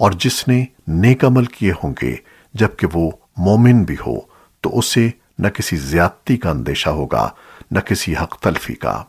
اور جس نے نیک عمل کیے ہوں گے، جبکہ وہ مومن بھی ہو، تو اسے نہ کسی زیادتی کا اندیشہ ہوگا، نہ کسی حق تلفی کا۔